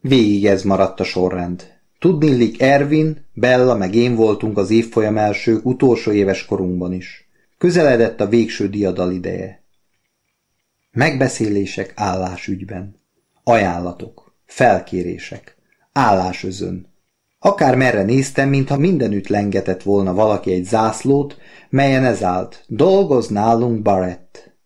Végig ez maradt a sorrend. Tudnillik Ervin, Bella meg én voltunk az évfolyam elsők utolsó éves korunkban is. Közeledett a végső diadal ideje. Megbeszélések állásügyben. Ajánlatok. Felkérések. Állásözön. Akár merre néztem, mintha mindenütt lengetett volna valaki egy zászlót, melyen ez állt. Dolgoz nálunk Barrett.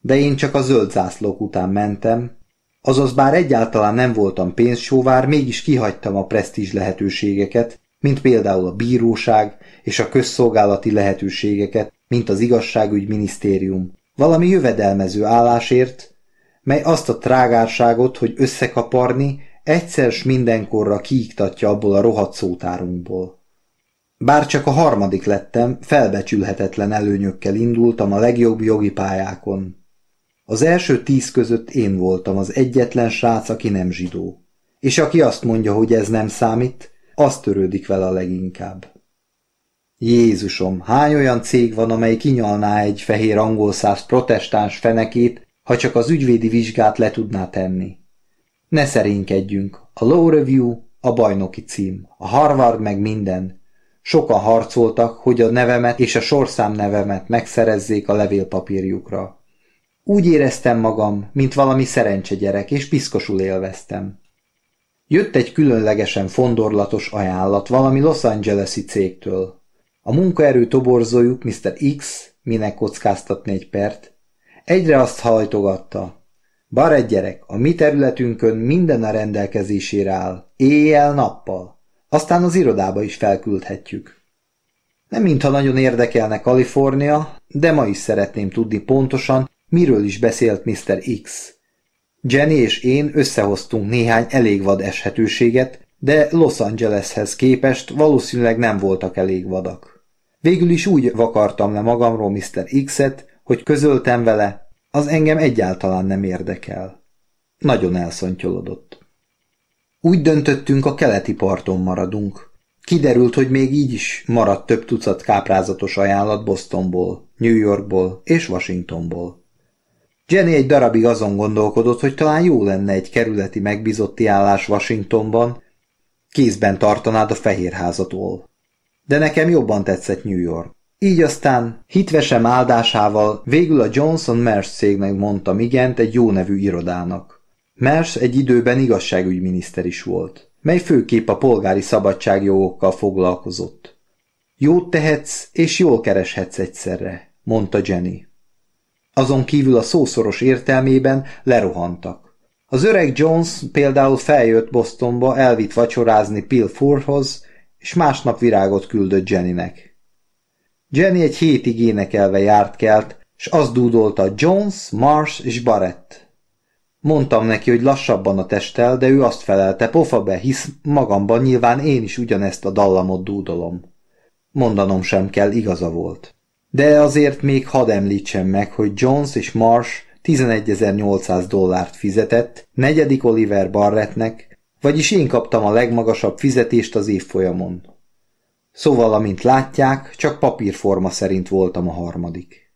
De én csak a zöld zászlók után mentem, azaz bár egyáltalán nem voltam pénzsóvár, mégis kihagytam a presztízs lehetőségeket, mint például a bíróság és a közszolgálati lehetőségeket, mint az igazságügyminisztérium, valami jövedelmező állásért, mely azt a trágárságot, hogy összekaparni, egyszer s mindenkorra kiiktatja abból a rohadt szótárunkból. Bár csak a harmadik lettem, felbecsülhetetlen előnyökkel indultam a legjobb jogi pályákon. Az első tíz között én voltam az egyetlen srác, aki nem zsidó. És aki azt mondja, hogy ez nem számít, az törődik vele a leginkább. Jézusom, hány olyan cég van, amely kinyalná egy fehér angol száz protestáns fenekét, ha csak az ügyvédi vizsgát le tudná tenni? Ne szerénykedjünk, a Law Review, a bajnoki cím, a Harvard meg minden. Sokan harcoltak, hogy a nevemet és a sorszám nevemet megszerezzék a levélpapírjukra. Úgy éreztem magam, mint valami szerencsegyerek, és piszkosul élveztem. Jött egy különlegesen fondorlatos ajánlat valami Los Angeles-i cégtől. A munkaerő toborzójuk Mr. X, minek kockáztatni egy pert, egyre azt hajtogatta, Barett gyerek, a mi területünkön minden a rendelkezésére áll, éjjel-nappal. Aztán az irodába is felküldhetjük. Nem mintha nagyon érdekelne Kalifornia, de ma is szeretném tudni pontosan, miről is beszélt Mr. X. Jenny és én összehoztunk néhány elég vad eshetőséget, de Los Angeleshez képest valószínűleg nem voltak elég vadak. Végül is úgy vakartam le magamról Mr. X-et, hogy közöltem vele, az engem egyáltalán nem érdekel. Nagyon elszontyolodott. Úgy döntöttünk, a keleti parton maradunk. Kiderült, hogy még így is maradt több tucat káprázatos ajánlat Bostonból, New Yorkból és Washingtonból. Jenny egy darabig azon gondolkodott, hogy talán jó lenne egy kerületi megbizotti állás Washingtonban, kézben tartanád a fehérházatól. De nekem jobban tetszett New York. Így aztán hitvesem áldásával végül a Johnson Mers cégnek mondtam igent egy jó nevű irodának. Mers egy időben igazságügyminiszter is volt, mely főképp a polgári szabadságjogokkal foglalkozott. Jót tehetsz, és jól kereshetsz egyszerre, mondta Jenny. Azon kívül a szószoros értelmében lerohantak. Az öreg Jones például feljött Bostonba, elvitt vacsorázni Pilfurhoz, és másnap virágot küldött Jennynek. Jenny egy hétig énekelve járt kelt, és azt dúdolta Jones, Marsh és Barrett. Mondtam neki, hogy lassabban a testtel, de ő azt felelte, pofa be, hisz magamban nyilván én is ugyanezt a dallamot dúdolom. Mondanom sem kell, igaza volt. De azért még hadd említsem meg, hogy Jones és Marsh 11.800 dollárt fizetett, negyedik Oliver Barrettnek, vagyis én kaptam a legmagasabb fizetést az évfolyamon. Szóval, amint látják, csak papírforma szerint voltam a harmadik.